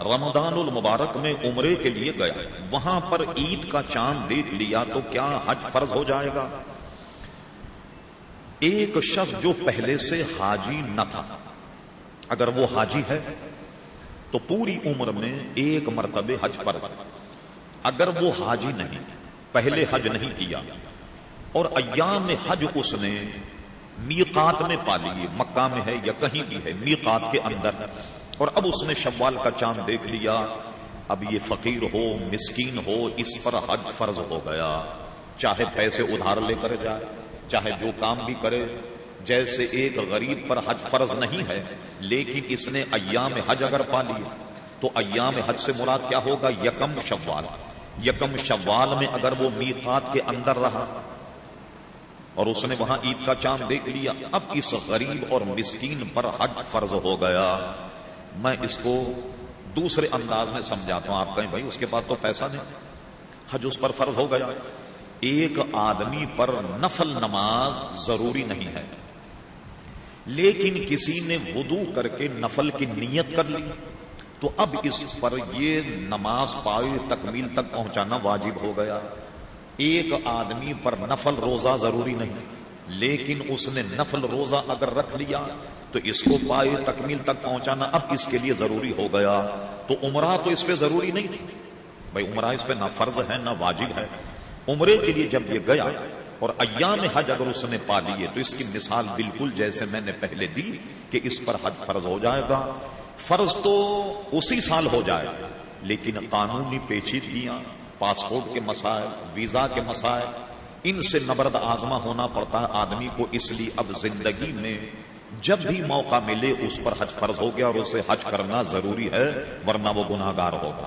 رمضان المبارک میں عمرے کے لیے گیا وہاں پر عید کا چاند دیکھ لیا تو کیا حج فرض ہو جائے گا؟ ایک شخص جو پہلے سے حاجی نہ تھا۔ اگر وہ حاجی ہے، تو پوری عمر میں ایک مرتبہ حج فرض۔ اگر وہ حاجی نہیں، پہلے حج نہیں کیا۔ اور ایام میں حج اس نے میقات میں پا لیے۔ مکہ میں ہے یا کہیں بھی ہے، میقات کے اندر۔ اور اب اس نے شوال کا چاند دیکھ لیا۔ اب یہ فقیر ہو، مسکین ہو، اس پر حج فرض ہو گیا۔ چاہے پیسے ادھار لے کر جائے، چاہے جو کام بھی کرے، جیسے ایک غریب پر حج فرض نہیں ہے، لیکن اس نے ایام حج اگر پا لیا تو ایام حج سے مراد کیا ہوگا؟ یکم شوال۔ یکم شوال میں اگر وہ میقات کے اندر رہا اور اس نے وہاں عید کا چاند دیکھ لیا، اب اس غریب اور مسکین پر حج فرض ہو گیا۔ میں اس کو دوسرے انداز میں سمجھاتا ہوں، آپ کہیں بھائی اس کے بعد تو پیسہ نہیں۔ حج اس پر فرض ہو گیا۔ ایک آدمی پر نفل نماز ضروری نہیں ہے۔ لیکن کسی نے وضو کر کے نفل کی نیت کر لی، تو اب اس پر یہ نماز پائے تکمیل تک پہنچانا واجب ہو گیا۔ ایک آدمی پر نفل روزہ ضروری نہیں۔ لیکن اس نے نفل روزہ اگر رکھ لیا تو اس کو پائے تکمیل تک پہنچانا اب اس کے لیے ضروری ہو گیا۔ تو عمرہ تو اس پہ ضروری نہیں تھی۔ بھائی عمرہ اس پہ نہ فرض ہے، نہ واجب ہے۔ عمرے کے لیے جب یہ گیا اور ایام حج اگر اس نے پا لیے تو اس کی مثال بالکل جیسے میں نے پہلے دی کہ اس پر حج فرض ہو جائے گا۔ فرض تو اسی سال ہو جائے گا لیکن قانونی پیچیدگیاں، پاسپورٹ کے مسائل، ویزا کے مسائل ان سے نبرد آزما ہونا پڑتا ہے آدمی کو، اس لیے اب زندگی میں جب بھی موقع ملے، اس پر حج فرض ہو گیا اور اسے حج کرنا ضروری ہے، ورنہ وہ گناہ گار ہوگا۔